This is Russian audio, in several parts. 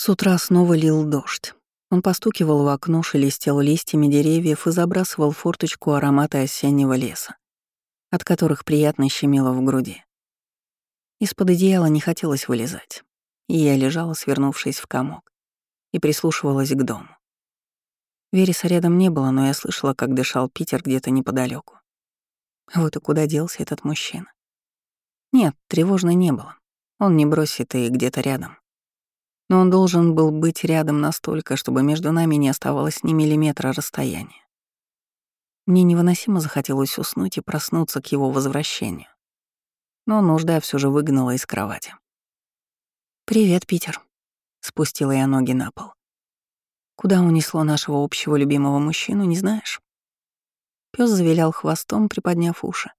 С утра снова лил дождь. Он постукивал в окно, шелестел листьями деревьев и забрасывал форточку аромата осеннего леса, от которых приятно щемило в груди. Из-под одеяла не хотелось вылезать, и я лежала, свернувшись в комок, и прислушивалась к дому. Вереса рядом не было, но я слышала, как дышал Питер где-то неподалеку. Вот и куда делся этот мужчина. Нет, тревожно не было. Он не бросит и где-то рядом но он должен был быть рядом настолько, чтобы между нами не оставалось ни миллиметра расстояния. Мне невыносимо захотелось уснуть и проснуться к его возвращению. Но нужда все же выгнала из кровати. «Привет, Питер», — спустила я ноги на пол. «Куда унесло нашего общего любимого мужчину, не знаешь?» Пёс завилял хвостом, приподняв уши,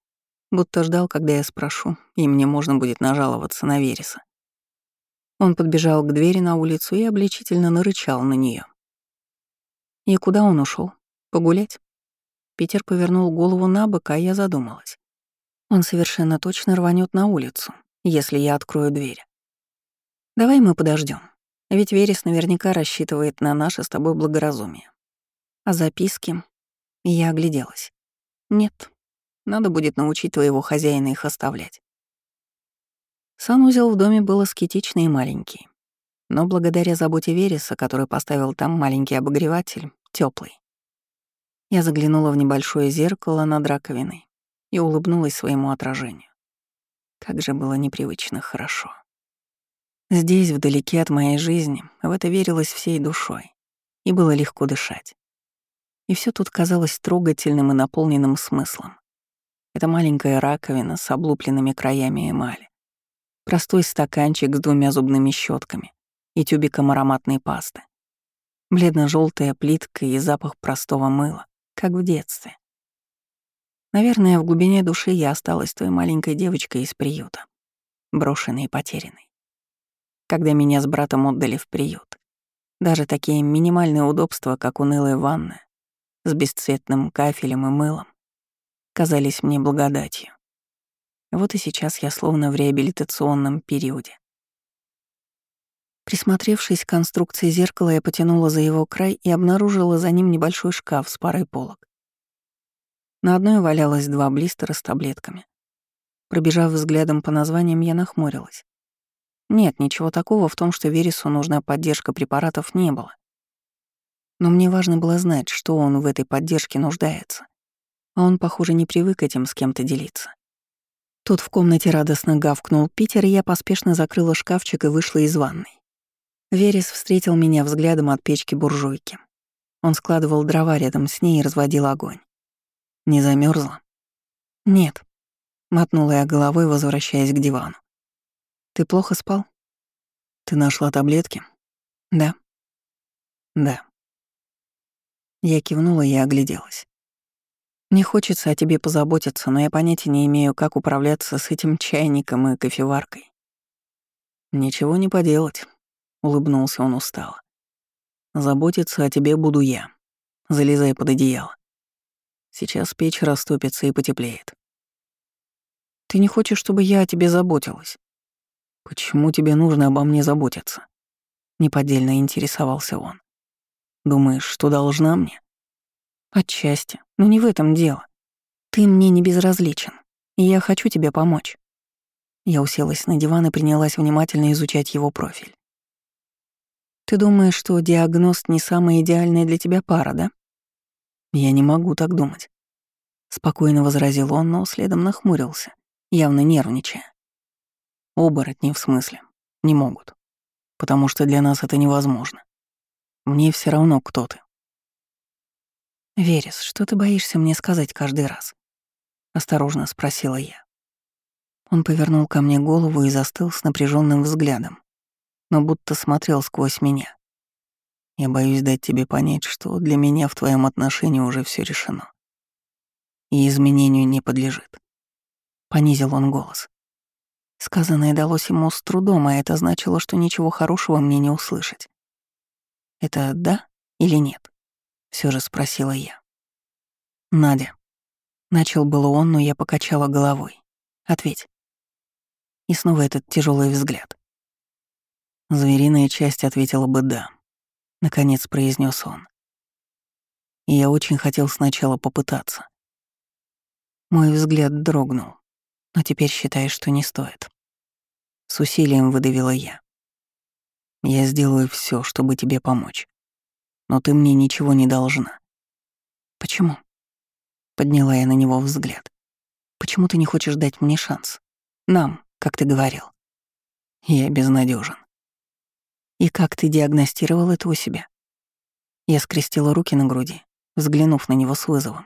будто ждал, когда я спрошу, и мне можно будет нажаловаться на Вереса. Он подбежал к двери на улицу и обличительно нарычал на нее. И куда он ушел? Погулять? Питер повернул голову на бок, а я задумалась. Он совершенно точно рванет на улицу, если я открою дверь. Давай мы подождем, ведь Верес наверняка рассчитывает на наше с тобой благоразумие. А записки? Я огляделась. Нет, надо будет научить твоего хозяина их оставлять. Санузел в доме был аскетичный и маленький. Но благодаря заботе Вереса, который поставил там маленький обогреватель, теплый. Я заглянула в небольшое зеркало над раковиной и улыбнулась своему отражению. Как же было непривычно хорошо. Здесь, вдалеке от моей жизни, в это верилось всей душой, и было легко дышать. И все тут казалось трогательным и наполненным смыслом. Это маленькая раковина с облупленными краями эмали, Простой стаканчик с двумя зубными щетками и тюбиком ароматной пасты. бледно желтая плитка и запах простого мыла, как в детстве. Наверное, в глубине души я осталась той маленькой девочкой из приюта, брошенной и потерянной. Когда меня с братом отдали в приют, даже такие минимальные удобства, как унылая ванна с бесцветным кафелем и мылом, казались мне благодатью. Вот и сейчас я словно в реабилитационном периоде. Присмотревшись к конструкции зеркала, я потянула за его край и обнаружила за ним небольшой шкаф с парой полок. На одной валялось два блистера с таблетками. Пробежав взглядом по названиям, я нахмурилась. Нет, ничего такого в том, что Вересу нужна поддержка препаратов, не было. Но мне важно было знать, что он в этой поддержке нуждается. А он, похоже, не привык этим с кем-то делиться. Тут в комнате радостно гавкнул Питер, и я поспешно закрыла шкафчик и вышла из ванной. Верес встретил меня взглядом от печки буржуйки. Он складывал дрова рядом с ней и разводил огонь. Не замерзла? Нет. Мотнула я головой, возвращаясь к дивану. Ты плохо спал? Ты нашла таблетки? Да. Да. Я кивнула и огляделась. Не хочется о тебе позаботиться, но я понятия не имею, как управляться с этим чайником и кофеваркой. Ничего не поделать, улыбнулся он устало. Заботиться о тебе буду я. Залезай под одеяло. Сейчас печь растопится и потеплеет. Ты не хочешь, чтобы я о тебе заботилась? Почему тебе нужно обо мне заботиться? Неподдельно интересовался он. Думаешь, что должна мне? Отчасти, но не в этом дело. Ты мне не безразличен, и я хочу тебе помочь. Я уселась на диван и принялась внимательно изучать его профиль. Ты думаешь, что диагноз не самая идеальная для тебя пара, да? Я не могу так думать. Спокойно возразил он, но следом нахмурился, явно нервничая. Оборотни, в смысле, не могут. Потому что для нас это невозможно. Мне все равно, кто ты. «Верес, что ты боишься мне сказать каждый раз?» — осторожно спросила я. Он повернул ко мне голову и застыл с напряженным взглядом, но будто смотрел сквозь меня. Я боюсь дать тебе понять, что для меня в твоем отношении уже все решено. И изменению не подлежит. Понизил он голос. Сказанное далось ему с трудом, а это значило, что ничего хорошего мне не услышать. Это да или нет? Все же спросила я. Надя. Начал было он, но я покачала головой. Ответь. И снова этот тяжелый взгляд. Звериная часть ответила бы «да», — наконец произнес он. И я очень хотел сначала попытаться. Мой взгляд дрогнул, но теперь считаешь, что не стоит. С усилием выдавила я. Я сделаю все, чтобы тебе помочь. Но ты мне ничего не должна. Почему? Подняла я на него взгляд. Почему ты не хочешь дать мне шанс? Нам, как ты говорил. Я безнадежен. И как ты диагностировал это у себя? Я скрестила руки на груди, взглянув на него с вызовом.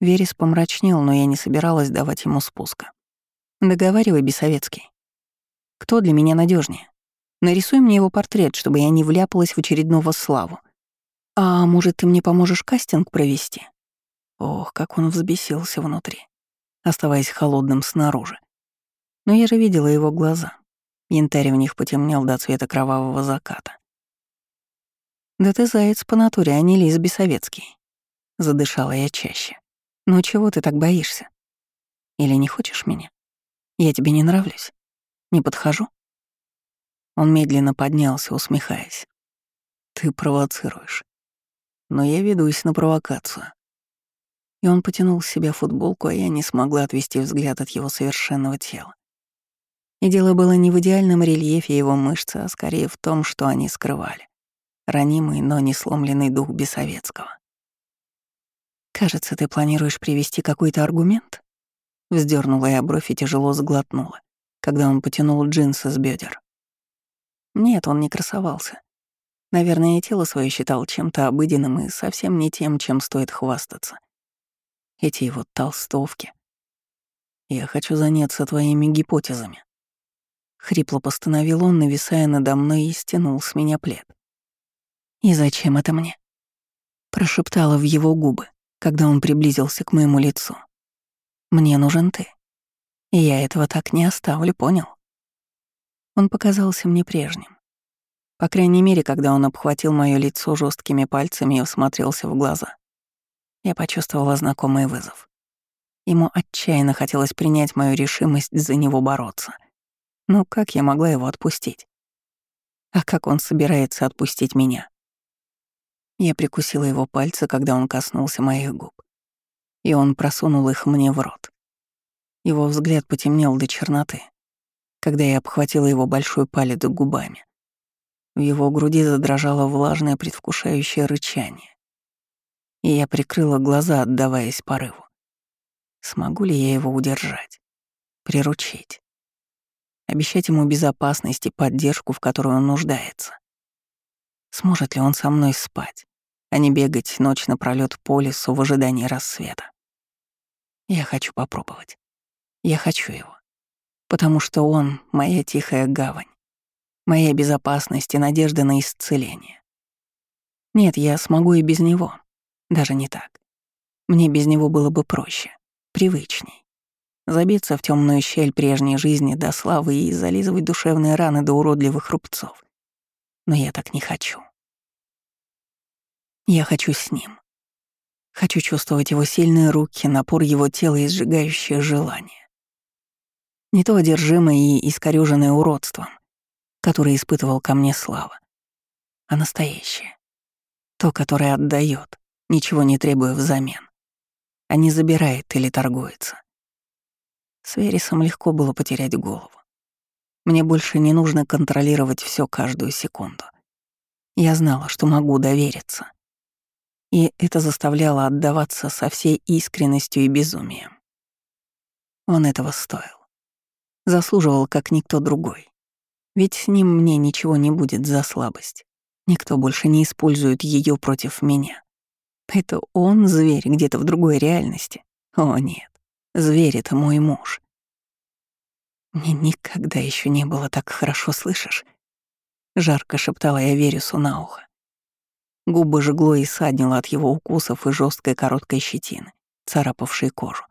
Верес помрачнел, но я не собиралась давать ему спуска. Договаривай, Бесовецкий. Кто для меня надежнее? Нарисуй мне его портрет, чтобы я не вляпалась в очередного славу. А может, ты мне поможешь кастинг провести? Ох, как он взбесился внутри, оставаясь холодным снаружи. Но я же видела его глаза. Янтарь в них потемнел до цвета кровавого заката. «Да ты заяц по натуре, а не лис бесовецкий», — задышала я чаще. «Ну чего ты так боишься? Или не хочешь меня? Я тебе не нравлюсь? Не подхожу?» Он медленно поднялся, усмехаясь. «Ты провоцируешь. Но я ведусь на провокацию». И он потянул с себя футболку, а я не смогла отвести взгляд от его совершенного тела. И дело было не в идеальном рельефе его мышцы, а скорее в том, что они скрывали. Ранимый, но не сломленный дух Бесовецкого. «Кажется, ты планируешь привести какой-то аргумент?» Вздернула я бровь и тяжело сглотнула, когда он потянул джинсы с бедер. Нет, он не красовался. Наверное, тело свое считал чем-то обыденным и совсем не тем, чем стоит хвастаться. Эти его толстовки. Я хочу заняться твоими гипотезами. Хрипло постановил он, нависая надо мной и стянул с меня плед. «И зачем это мне?» Прошептала в его губы, когда он приблизился к моему лицу. «Мне нужен ты. И я этого так не оставлю, понял?» Он показался мне прежним. По крайней мере, когда он обхватил мое лицо жесткими пальцами и всмотрелся в глаза. Я почувствовала знакомый вызов. Ему отчаянно хотелось принять мою решимость за него бороться — но как я могла его отпустить? А как он собирается отпустить меня? Я прикусила его пальцы, когда он коснулся моих губ. И он просунул их мне в рот. Его взгляд потемнел до черноты, когда я обхватила его большой палец губами. В его груди задрожало влажное предвкушающее рычание. И я прикрыла глаза, отдаваясь порыву. Смогу ли я его удержать? Приручить? обещать ему безопасность и поддержку, в которую он нуждается. Сможет ли он со мной спать, а не бегать ночь напролёт по лесу в ожидании рассвета? Я хочу попробовать. Я хочу его. Потому что он — моя тихая гавань, моя безопасность и надежда на исцеление. Нет, я смогу и без него. Даже не так. Мне без него было бы проще, привычней забиться в темную щель прежней жизни до славы и зализывать душевные раны до уродливых рубцов. Но я так не хочу. Я хочу с ним. Хочу чувствовать его сильные руки, напор его тела и сжигающее желание. Не то одержимое и искорёженное уродством, которое испытывал ко мне слава, а настоящее. То, которое отдает, ничего не требуя взамен, а не забирает или торгуется. С Вересом легко было потерять голову. Мне больше не нужно контролировать все каждую секунду. Я знала, что могу довериться. И это заставляло отдаваться со всей искренностью и безумием. Он этого стоил. Заслуживал, как никто другой. Ведь с ним мне ничего не будет за слабость. Никто больше не использует ее против меня. Это он зверь где-то в другой реальности. О, нет. Зверь — это мой муж. Мне никогда еще не было так хорошо, слышишь? Жарко шептала я Вересу на ухо. Губы жгло и саднило от его укусов и жесткой короткой щетины, царапавшей кожу.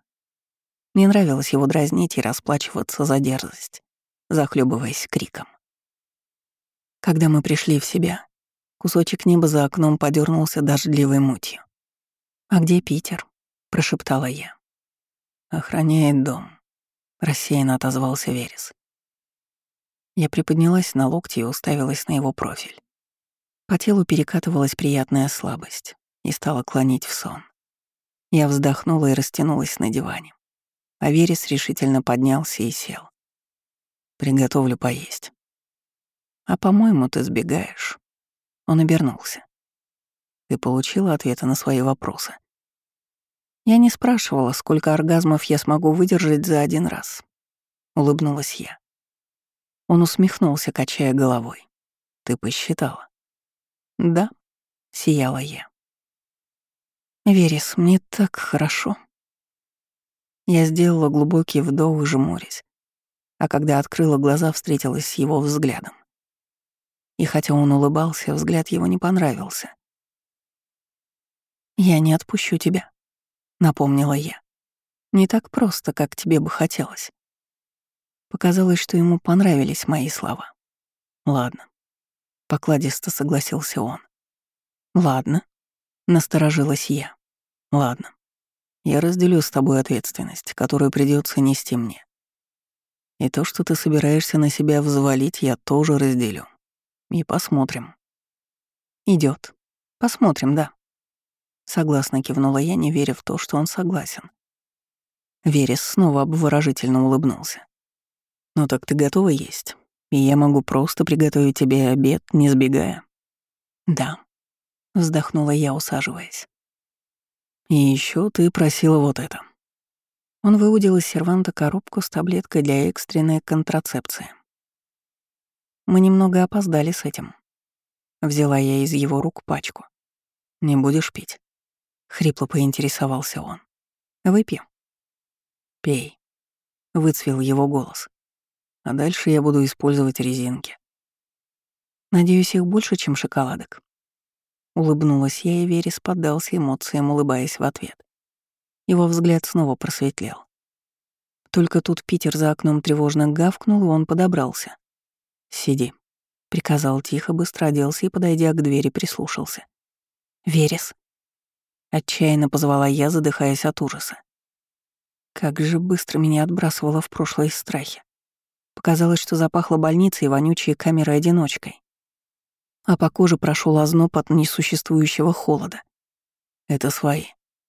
Мне нравилось его дразнить и расплачиваться за дерзость, захлебываясь криком. Когда мы пришли в себя, кусочек неба за окном подернулся дождливой мутью. «А где Питер?» — прошептала я. «Охраняет дом», — рассеянно отозвался Верес. Я приподнялась на локти и уставилась на его профиль. По телу перекатывалась приятная слабость и стала клонить в сон. Я вздохнула и растянулась на диване. А Верес решительно поднялся и сел. «Приготовлю поесть». «А, по-моему, ты сбегаешь». Он обернулся. «Ты получила ответы на свои вопросы?» Я не спрашивала, сколько оргазмов я смогу выдержать за один раз. Улыбнулась я. Он усмехнулся, качая головой. «Ты посчитала?» «Да», — сияла я. «Верес, мне так хорошо». Я сделала глубокий вдох, жмурясь, а когда открыла глаза, встретилась с его взглядом. И хотя он улыбался, взгляд его не понравился. «Я не отпущу тебя», — напомнила я. «Не так просто, как тебе бы хотелось». Показалось, что ему понравились мои слова. «Ладно», — покладисто согласился он. «Ладно», — насторожилась я. «Ладно. Я разделю с тобой ответственность, которую придется нести мне. И то, что ты собираешься на себя взвалить, я тоже разделю. И посмотрим. Идет. Посмотрим, да. Согласно кивнула я, не веря в то, что он согласен. Верес снова обворожительно улыбнулся. «Ну так ты готова есть? И я могу просто приготовить тебе обед, не сбегая?» «Да», — вздохнула я, усаживаясь. И еще ты просила вот это. Он выудил из серванта коробку с таблеткой для экстренной контрацепции. Мы немного опоздали с этим. Взяла я из его рук пачку. «Не будешь пить?» — хрипло поинтересовался он. «Выпью». «Пей», — выцвел его голос. «А дальше я буду использовать резинки». «Надеюсь, их больше, чем шоколадок?» Улыбнулась я, и Верес поддался эмоциям, улыбаясь в ответ. Его взгляд снова просветлел. Только тут Питер за окном тревожно гавкнул, и он подобрался. «Сиди», — приказал тихо, быстро оделся и, подойдя к двери, прислушался. «Верес», — отчаянно позвала я, задыхаясь от ужаса. Как же быстро меня отбрасывало в прошлое страхи. Показалось, что запахло больницей и вонючей камерой-одиночкой а по коже прошел озноб от несуществующего холода. «Это свои»,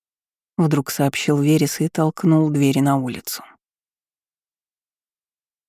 — вдруг сообщил Верес и толкнул двери на улицу.